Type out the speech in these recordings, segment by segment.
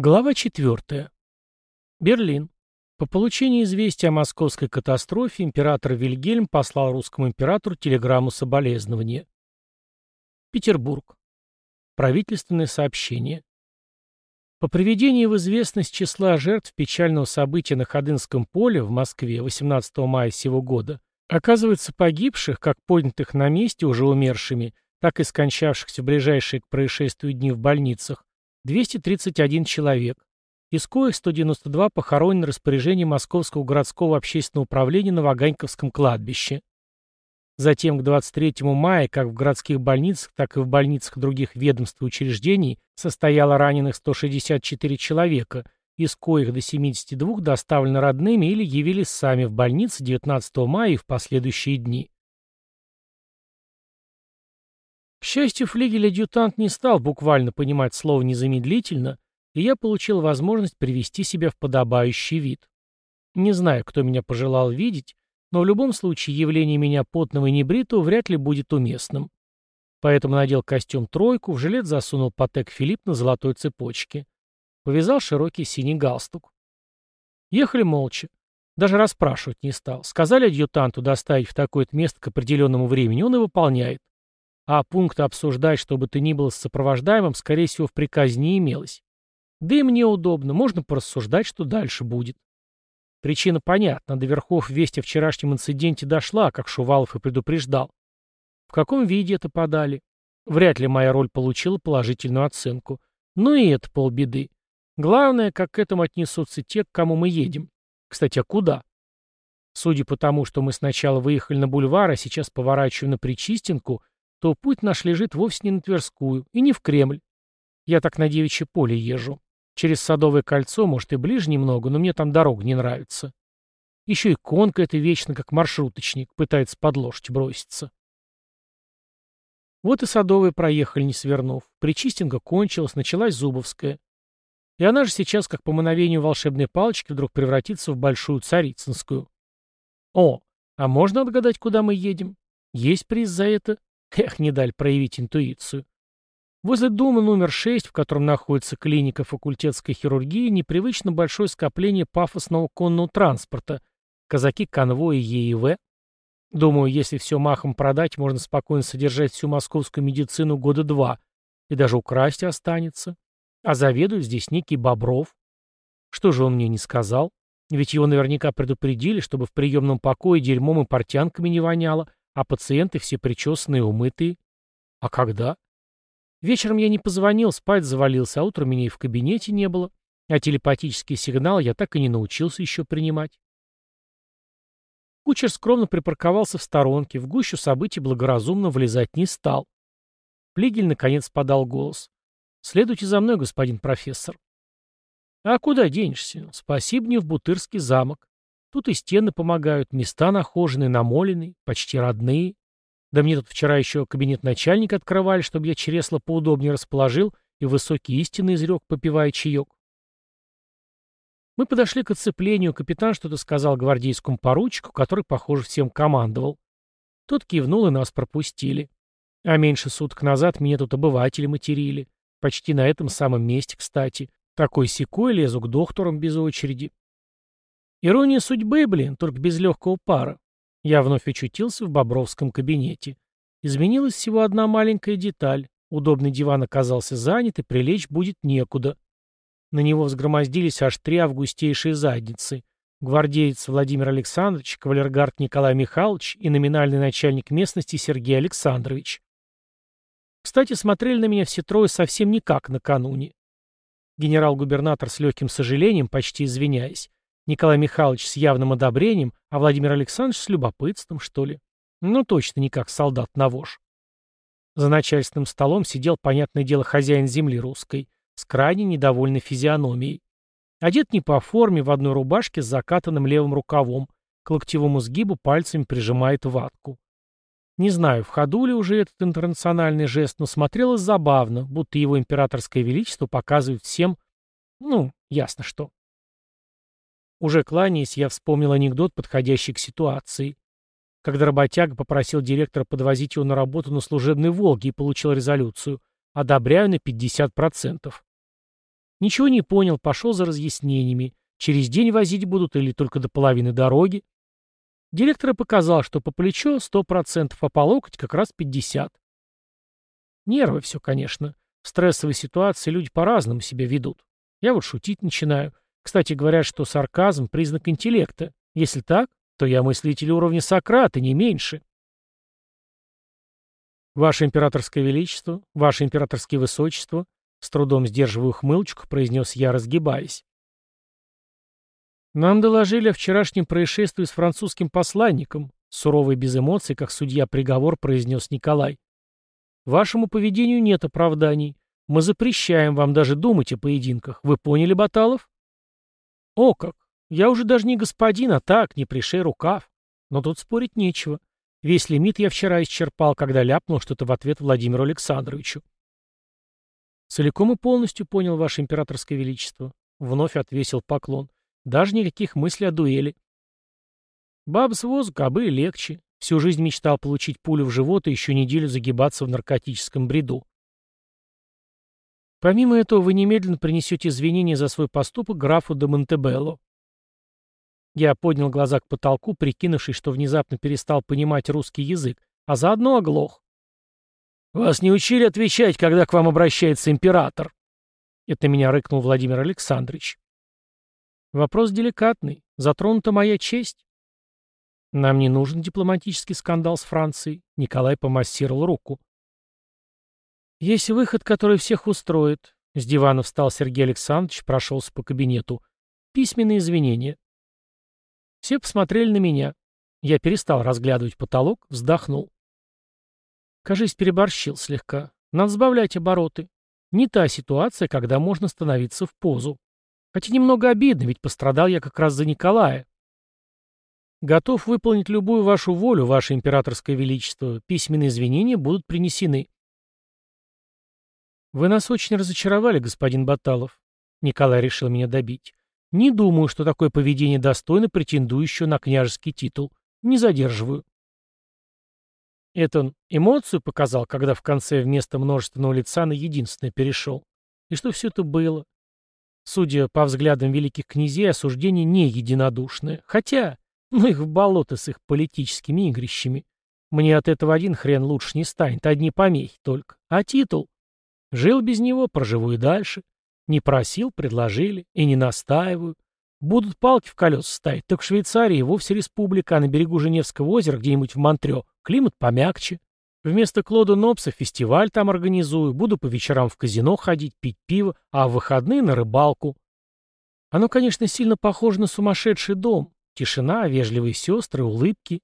Глава 4. Берлин. По получении известия о московской катастрофе император Вильгельм послал русскому императору телеграмму соболезнования. Петербург. Правительственное сообщение. По приведении в известность числа жертв печального события на Ходынском поле в Москве 18 мая сего года, оказывается погибших, как поднятых на месте уже умершими, так и скончавшихся в ближайшие к происшествию дни в больницах, 231 человек, из коих 192 похоронены распоряжением Московского городского общественного управления на Ваганьковском кладбище. Затем к 23 мая как в городских больницах, так и в больницах других ведомств и учреждений состояло раненых 164 человека, из коих до 72 доставлены родными или явились сами в больнице 19 мая и в последующие дни. К счастью, флигель-адъютант не стал буквально понимать слово незамедлительно, и я получил возможность привести себя в подобающий вид. Не знаю, кто меня пожелал видеть, но в любом случае явление меня потного и небритого вряд ли будет уместным. Поэтому надел костюм тройку, в жилет засунул Патек Филипп на золотой цепочке. Повязал широкий синий галстук. Ехали молча. Даже расспрашивать не стал. Сказали адъютанту доставить в такое-то место к определенному времени, он и выполняет. А пункта обсуждать, чтобы ты ни было с сопровождаемым, скорее всего, в приказе не имелось. Да и мне удобно, можно порассуждать, что дальше будет. Причина понятна, до верхов весть о вчерашнем инциденте дошла, как Шувалов и предупреждал. В каком виде это подали? Вряд ли моя роль получила положительную оценку. Ну и это полбеды. Главное, как к этому отнесутся те, к кому мы едем. Кстати, а куда? Судя по тому, что мы сначала выехали на бульвар, а сейчас поворачиваем на Причистенку, то путь наш лежит вовсе не на Тверскую и не в Кремль. Я так на Девичье поле езжу. Через Садовое кольцо, может, и ближе немного, но мне там дорога не нравится. Еще и конка это вечно, как маршруточник, пытается под лошадь броситься. Вот и Садовые проехали, не свернув. Причистенка кончилась, началась Зубовская. И она же сейчас, как по мановению волшебной палочки, вдруг превратится в Большую Царицынскую. О, а можно отгадать, куда мы едем? Есть приз за это? Эх, не дали проявить интуицию. Возле дома номер 6, в котором находится клиника факультетской хирургии, непривычно большое скопление пафосного конного транспорта, казаки конвоя ЕИВ. Думаю, если все махом продать, можно спокойно содержать всю московскую медицину года два, и даже украсть останется. А заведует здесь некий Бобров. Что же он мне не сказал? Ведь его наверняка предупредили, чтобы в приемном покое дерьмом и портянками не воняло, а пациенты все причесанные умытые. А когда? Вечером я не позвонил, спать завалился, а утром меня и в кабинете не было. А телепатический сигнал я так и не научился еще принимать. Кучер скромно припарковался в сторонке, в гущу событий благоразумно влезать не стал. Плигель наконец подал голос. «Следуйте за мной, господин профессор». «А куда денешься? Спасибо мне в Бутырский замок. Тут и стены помогают, места нахоженные, намоленные, почти родные. Да мне тут вчера еще кабинет начальника открывали, чтобы я чресло поудобнее расположил и высокие истины изрек, попивая чаек. Мы подошли к оцеплению, капитан что-то сказал гвардейскому поручику, который, похоже, всем командовал. Тот кивнул, и нас пропустили. А меньше суток назад меня тут обыватели материли. Почти на этом самом месте, кстати. Такой секой лезу к докторам без очереди. Ирония судьбы, блин, только без легкого пара. Я вновь очутился в Бобровском кабинете. Изменилась всего одна маленькая деталь. Удобный диван оказался занят, и прилечь будет некуда. На него взгромоздились аж три августейшие задницы. Гвардеец Владимир Александрович, кавалергард Николай Михайлович и номинальный начальник местности Сергей Александрович. Кстати, смотрели на меня все трое совсем не как накануне. Генерал-губернатор с легким сожалением, почти извиняясь, Николай Михайлович с явным одобрением, а Владимир Александрович с любопытством, что ли. Ну, точно не как солдат на вож. За начальственным столом сидел, понятное дело, хозяин земли русской, с крайне недовольной физиономией. Одет не по форме, в одной рубашке с закатанным левым рукавом, к локтевому сгибу пальцами прижимает ватку. Не знаю, в ходу ли уже этот интернациональный жест, но смотрелось забавно, будто его императорское величество показывает всем, ну, ясно что. Уже кланяясь, я вспомнил анекдот, подходящий к ситуации. Когда работяга попросил директора подвозить его на работу на служебной «Волге» и получил резолюцию «Одобряю на 50%». Ничего не понял, пошел за разъяснениями. Через день возить будут или только до половины дороги. Директор показал, что по плечу 100%, а по локоть как раз 50%. Нервы все, конечно. В стрессовой ситуации люди по-разному себя ведут. Я вот шутить начинаю. Кстати, говорят, что сарказм – признак интеллекта. Если так, то я мыслитель уровня Сократа, не меньше. «Ваше императорское величество, ваше императорское высочество», с трудом сдерживая ухмылочку, произнес я, разгибаясь. «Нам доложили о вчерашнем происшествии с французским посланником», суровый без эмоций, как судья приговор, произнес Николай. «Вашему поведению нет оправданий. Мы запрещаем вам даже думать о поединках. Вы поняли, Баталов?» «О как! Я уже даже не господин, а так, не пришей рукав. Но тут спорить нечего. Весь лимит я вчера исчерпал, когда ляпнул что-то в ответ Владимиру Александровичу. Целиком и полностью понял ваше императорское величество. Вновь отвесил поклон. Даже никаких мыслей о дуэли. Баб с возу кобы легче. Всю жизнь мечтал получить пулю в живот и еще неделю загибаться в наркотическом бреду. Помимо этого, вы немедленно принесете извинения за свой поступок графу де Монтебелло. Я поднял глаза к потолку, прикинувшись, что внезапно перестал понимать русский язык, а заодно оглох. «Вас не учили отвечать, когда к вам обращается император?» Это меня рыкнул Владимир Александрович. Вопрос деликатный. Затронута моя честь. Нам не нужен дипломатический скандал с Францией. Николай помассировал руку. Есть выход, который всех устроит. С дивана встал Сергей Александрович, прошелся по кабинету. Письменные извинения. Все посмотрели на меня. Я перестал разглядывать потолок, вздохнул. Кажись, переборщил слегка. Надо сбавлять обороты. Не та ситуация, когда можно становиться в позу. Хотя немного обидно, ведь пострадал я как раз за Николая. Готов выполнить любую вашу волю, ваше императорское величество. Письменные извинения будут принесены. Вы нас очень разочаровали, господин Баталов. Николай решил меня добить. Не думаю, что такое поведение достойно претендующего на княжеский титул. Не задерживаю. Это он эмоцию показал, когда в конце вместо множественного лица на единственное перешел. И что все это было? Судя по взглядам великих князей, осуждение не единодушное. Хотя, ну их в болото с их политическими игрищами. Мне от этого один хрен лучше не станет, одни помехи только. А титул? Жил без него, проживу и дальше. Не просил, предложили, и не настаиваю. Будут палки в колеса ставить, так в Швейцарии вовсе республика, а на берегу Женевского озера, где-нибудь в Монтрё, климат помягче. Вместо Клода Нопса фестиваль там организую, буду по вечерам в казино ходить, пить пиво, а в выходные на рыбалку. Оно, конечно, сильно похоже на сумасшедший дом. Тишина, вежливые сестры, улыбки.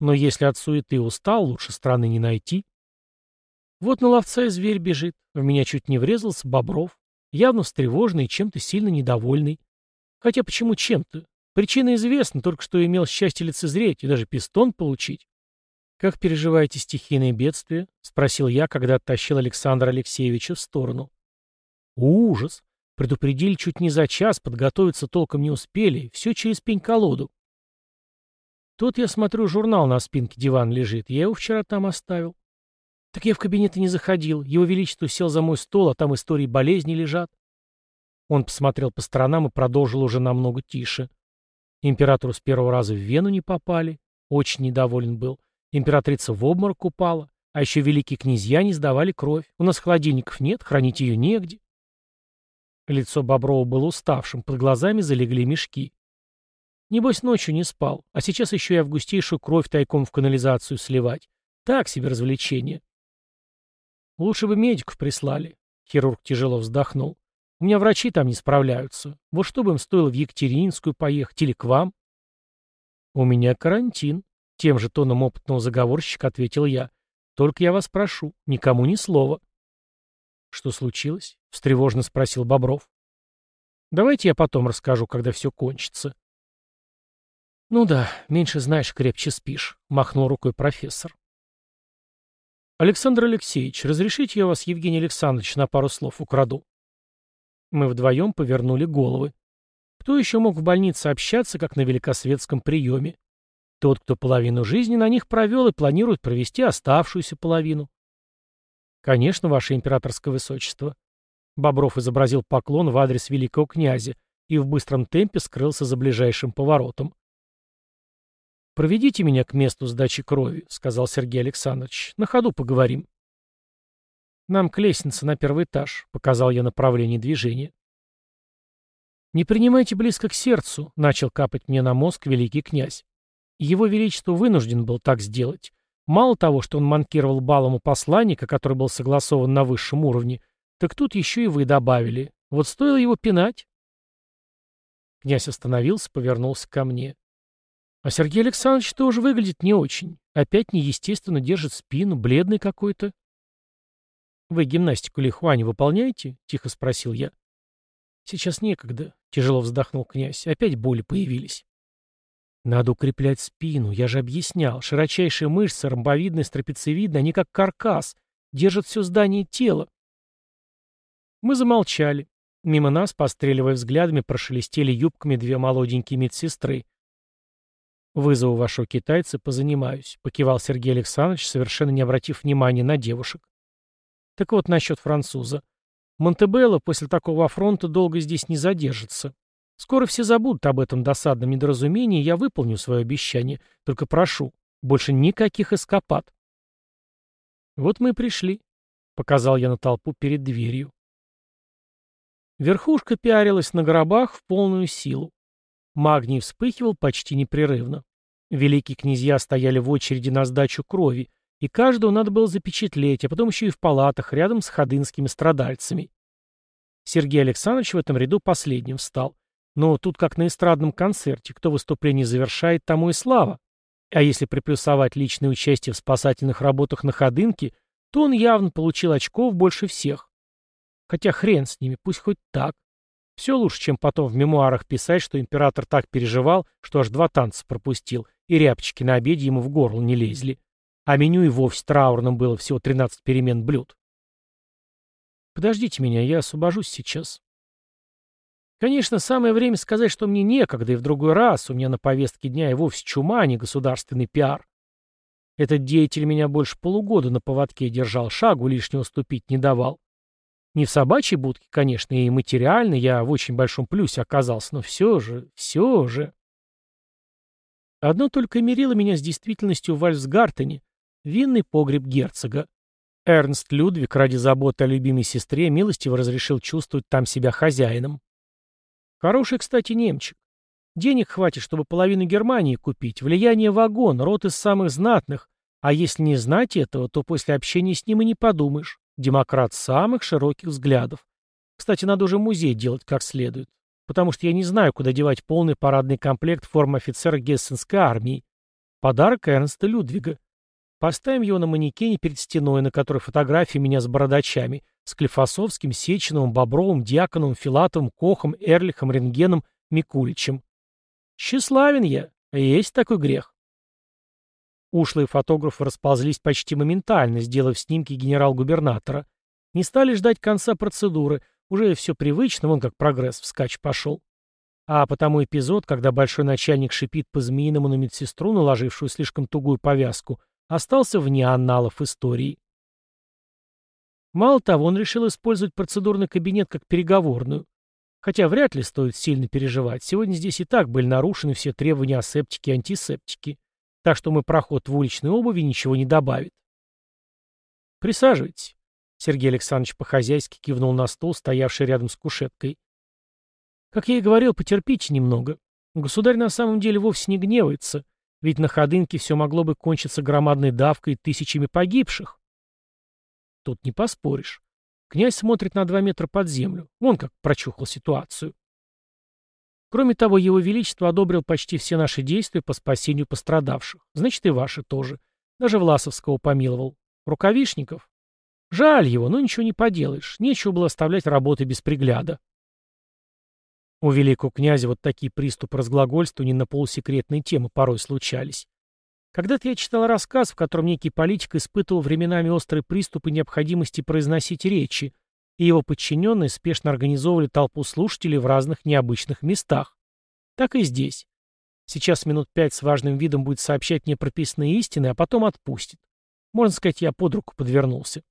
Но если от суеты устал, лучше страны не найти. Вот на ловца и зверь бежит. В меня чуть не врезался Бобров явно встревоженный и чем-то сильно недовольный. Хотя почему чем-то? Причина известна, только что имел счастье лицезреть и даже пистон получить. «Как переживаете стихийные бедствия?» — спросил я, когда оттащил Александра Алексеевича в сторону. «Ужас! Предупредили чуть не за час, подготовиться толком не успели, все через пень-колоду». Тут я смотрю, журнал на спинке дивана лежит, я его вчера там оставил. Так я в кабинет и не заходил. Его Величество сел за мой стол, а там истории болезни лежат. Он посмотрел по сторонам и продолжил уже намного тише. Императору с первого раза в Вену не попали. Очень недоволен был. Императрица в обморок упала. А еще великие князья не сдавали кровь. У нас холодильников нет, хранить ее негде. Лицо Боброва было уставшим, под глазами залегли мешки. Небось, ночью не спал, а сейчас еще и августейшую кровь тайком в канализацию сливать. Так себе развлечение. Лучше бы медиков прислали. Хирург тяжело вздохнул. У меня врачи там не справляются. Вот что бы им стоило в Екатерининскую поехать или к вам? У меня карантин. Тем же тоном опытного заговорщика ответил я. Только я вас прошу, никому ни слова. Что случилось? Встревожно спросил Бобров. Давайте я потом расскажу, когда все кончится. Ну да, меньше знаешь, крепче спишь, махнул рукой профессор. «Александр Алексеевич, разрешите я вас, Евгений Александрович, на пару слов украду?» Мы вдвоем повернули головы. Кто еще мог в больнице общаться, как на великосветском приеме? Тот, кто половину жизни на них провел и планирует провести оставшуюся половину. Конечно, ваше императорское высочество. Бобров изобразил поклон в адрес великого князя и в быстром темпе скрылся за ближайшим поворотом. «Проведите меня к месту сдачи крови», — сказал Сергей Александрович. «На ходу поговорим». «Нам к лестнице на первый этаж», — показал я направление движения. «Не принимайте близко к сердцу», — начал капать мне на мозг великий князь. Его Величество вынужден был так сделать. Мало того, что он манкировал балом у посланника, который был согласован на высшем уровне, так тут еще и вы добавили. Вот стоило его пинать. Князь остановился, повернулся ко мне. А Сергей Александрович тоже выглядит не очень. Опять неестественно держит спину, бледный какой-то. «Вы гимнастику Лихуани выполняете?» — тихо спросил я. «Сейчас некогда», — тяжело вздохнул князь. «Опять боли появились». «Надо укреплять спину, я же объяснял. Широчайшие мышцы, ромбовидные, трапециевидные, они как каркас, держат все здание тела». Мы замолчали. Мимо нас, постреливая взглядами, прошелестели юбками две молоденькие медсестры. «Вызову вашего китайца, позанимаюсь», — покивал Сергей Александрович, совершенно не обратив внимания на девушек. Так вот, насчет француза. Монтебелло после такого афронта долго здесь не задержится. Скоро все забудут об этом досадном недоразумении, я выполню свое обещание. Только прошу, больше никаких эскапад. Вот мы и пришли, — показал я на толпу перед дверью. Верхушка пиарилась на гробах в полную силу. Магний вспыхивал почти непрерывно. Великие князья стояли в очереди на сдачу крови, и каждого надо было запечатлеть, а потом еще и в палатах рядом с ходынскими страдальцами. Сергей Александрович в этом ряду последним встал. Но тут как на эстрадном концерте, кто выступление завершает, тому и слава. А если приплюсовать личное участие в спасательных работах на Ходынке, то он явно получил очков больше всех. Хотя хрен с ними, пусть хоть так. Все лучше, чем потом в мемуарах писать, что император так переживал, что аж два танца пропустил, и рябчики на обеде ему в горло не лезли а меню и вовсе траурным было всего 13 перемен блюд. Подождите меня, я освобожусь сейчас. Конечно, самое время сказать, что мне некогда, и в другой раз у меня на повестке дня и вовсе чума, а не государственный пиар. Этот деятель меня больше полугода на поводке держал, шагу лишнего ступить не давал. Не в собачьей будке, конечно, и материально я в очень большом плюсе оказался, но все же, все же. Одно только мерило меня с действительностью в Вальсгартене, Винный погреб герцога. Эрнст Людвиг ради заботы о любимой сестре милостиво разрешил чувствовать там себя хозяином. Хороший, кстати, немчик. Денег хватит, чтобы половину Германии купить, влияние вагон, рот из самых знатных, а если не знать этого, то после общения с ним и не подумаешь. Демократ самых широких взглядов. Кстати, надо уже музей делать как следует, потому что я не знаю, куда девать полный парадный комплект формы офицера Гессенской армии. Подарок Эрнста Людвига. Поставим его на манекене перед стеной, на которой фотографии меня с бородачами, с Клифосовским, Сеченовым, Бобровым, Дьяконовым, Филатовым, Кохом, Эрлихом, Рентгеном, Микуличем. Тщеславен я, есть такой грех. Ушлые фотографы расползлись почти моментально, сделав снимки генерал-губернатора. Не стали ждать конца процедуры, уже все привычно, вон как прогресс вскачь пошел. А потому эпизод, когда большой начальник шипит по-змеиному на медсестру, наложившую слишком тугую повязку, остался вне анналов истории. Мало того, он решил использовать процедурный кабинет как переговорную. Хотя вряд ли стоит сильно переживать. Сегодня здесь и так были нарушены все требования асептики и антисептики. Так что мой проход в уличной обуви ничего не добавит. «Присаживайтесь». Сергей Александрович по-хозяйски кивнул на стол, стоявший рядом с кушеткой. «Как я и говорил, потерпите немного. Государь на самом деле вовсе не гневается. Ведь на Ходынке все могло бы кончиться громадной давкой и тысячами погибших. Тут не поспоришь. Князь смотрит на два метра под землю. Он как прочухал ситуацию. Кроме того, его величество одобрил почти все наши действия по спасению пострадавших. Значит, и ваши тоже. Даже Власовского помиловал. Рукавишников? Жаль его, но ничего не поделаешь. Нечего было оставлять работы без пригляда. У великого князя вот такие приступы разглагольствования на полусекретные темы порой случались. Когда-то я читал рассказ, в котором некий политик испытывал временами острые приступы необходимости произносить речи, и его подчиненные спешно организовывали толпу слушателей в разных необычных местах. Так и здесь. Сейчас минут пять с важным видом будет сообщать мне прописанные истины, а потом отпустит. Можно сказать, я под руку подвернулся.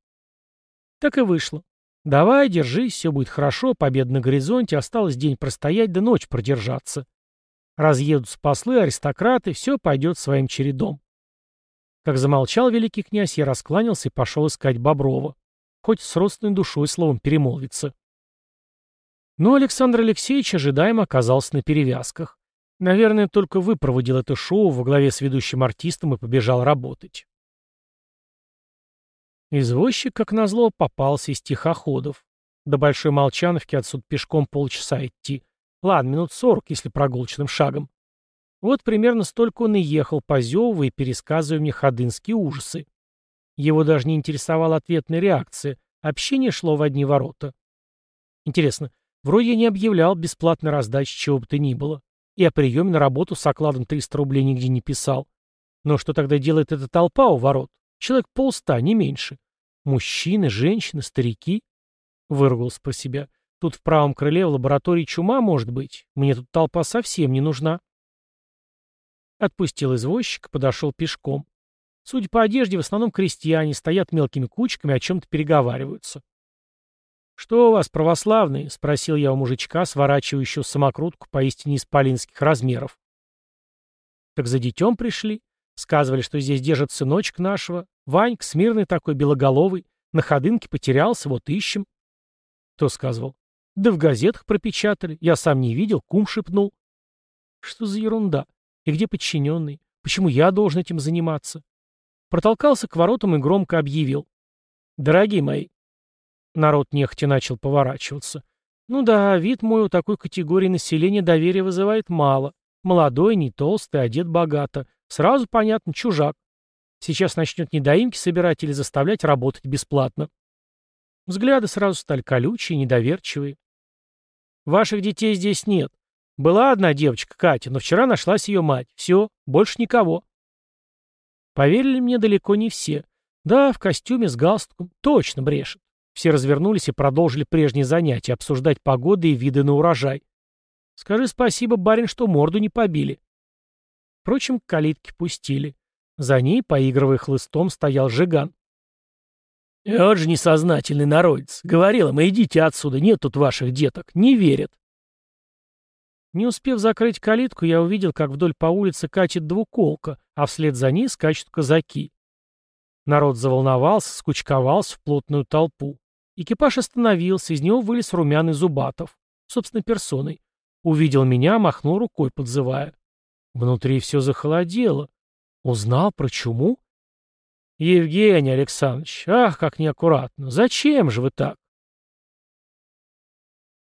Так и вышло. Давай, держись, все будет хорошо, победа на горизонте, осталось день простоять да ночь продержаться. Разъедутся послы, аристократы, все пойдет своим чередом. Как замолчал великий князь, я раскланялся и пошел искать Боброва. Хоть с родственной душой словом перемолвиться. Но Александр Алексеевич ожидаемо оказался на перевязках. Наверное, только выпроводил это шоу во главе с ведущим артистом и побежал работать. Извозчик, как назло, попался из тихоходов. До Большой Молчановки отсюда пешком полчаса идти. Ладно, минут сорок, если прогулочным шагом. Вот примерно столько он и ехал, позевывая и пересказывая мне ходынские ужасы. Его даже не интересовала ответная реакция. Общение шло в одни ворота. Интересно, вроде я не объявлял бесплатной раздачи чего бы то ни было. И о приеме на работу с окладом 300 рублей нигде не писал. Но что тогда делает эта толпа у ворот? Человек полста, не меньше. Мужчины, женщины, старики. Выругался про себя. Тут в правом крыле в лаборатории чума может быть. Мне тут толпа совсем не нужна. Отпустил извозчика, подошел пешком. Судя по одежде, в основном крестьяне, стоят мелкими кучками, о чем-то переговариваются. «Что у вас, православные?» — спросил я у мужичка, сворачивающего самокрутку поистине исполинских размеров. «Так за детем пришли. Сказывали, что здесь держит сыночек нашего. Ваньк, смирный такой, белоголовый. На ходынке потерялся, вот ищем». Кто сказывал? «Да в газетах пропечатали. Я сам не видел, кум шепнул». «Что за ерунда? И где подчиненный? Почему я должен этим заниматься? Протолкался к воротам и громко объявил. Дорогие мои. Народ нехотя начал поворачиваться. Ну да, вид мой у такой категории населения доверия вызывает мало. Молодой, не толстый, одет богато. Сразу понятно, чужак. Сейчас начнет недоимки собирать или заставлять работать бесплатно. Взгляды сразу стали колючие, недоверчивые. Ваших детей здесь нет. Была одна девочка, Катя, но вчера нашлась ее мать. Все, больше никого. Поверили мне далеко не все. Да, в костюме с галстуком. Точно брешет. Все развернулись и продолжили прежние занятия, обсуждать погоды и виды на урожай. Скажи спасибо, барин, что морду не побили. Впрочем, калитки пустили. За ней, поигрывая хлыстом, стоял Жиган. «Вот же несознательный народец. Говорила, мы идите отсюда, нет тут ваших деток. Не верят». Не успев закрыть калитку, я увидел, как вдоль по улице катит двуколка, а вслед за ней скачут казаки. Народ заволновался, скучковался в плотную толпу. Экипаж остановился, из него вылез румяный Зубатов, собственной персоной. Увидел меня, махнул рукой, подзывая. Внутри все захолодело. Узнал про чуму? Евгений Александрович, ах, как неаккуратно. Зачем же вы так?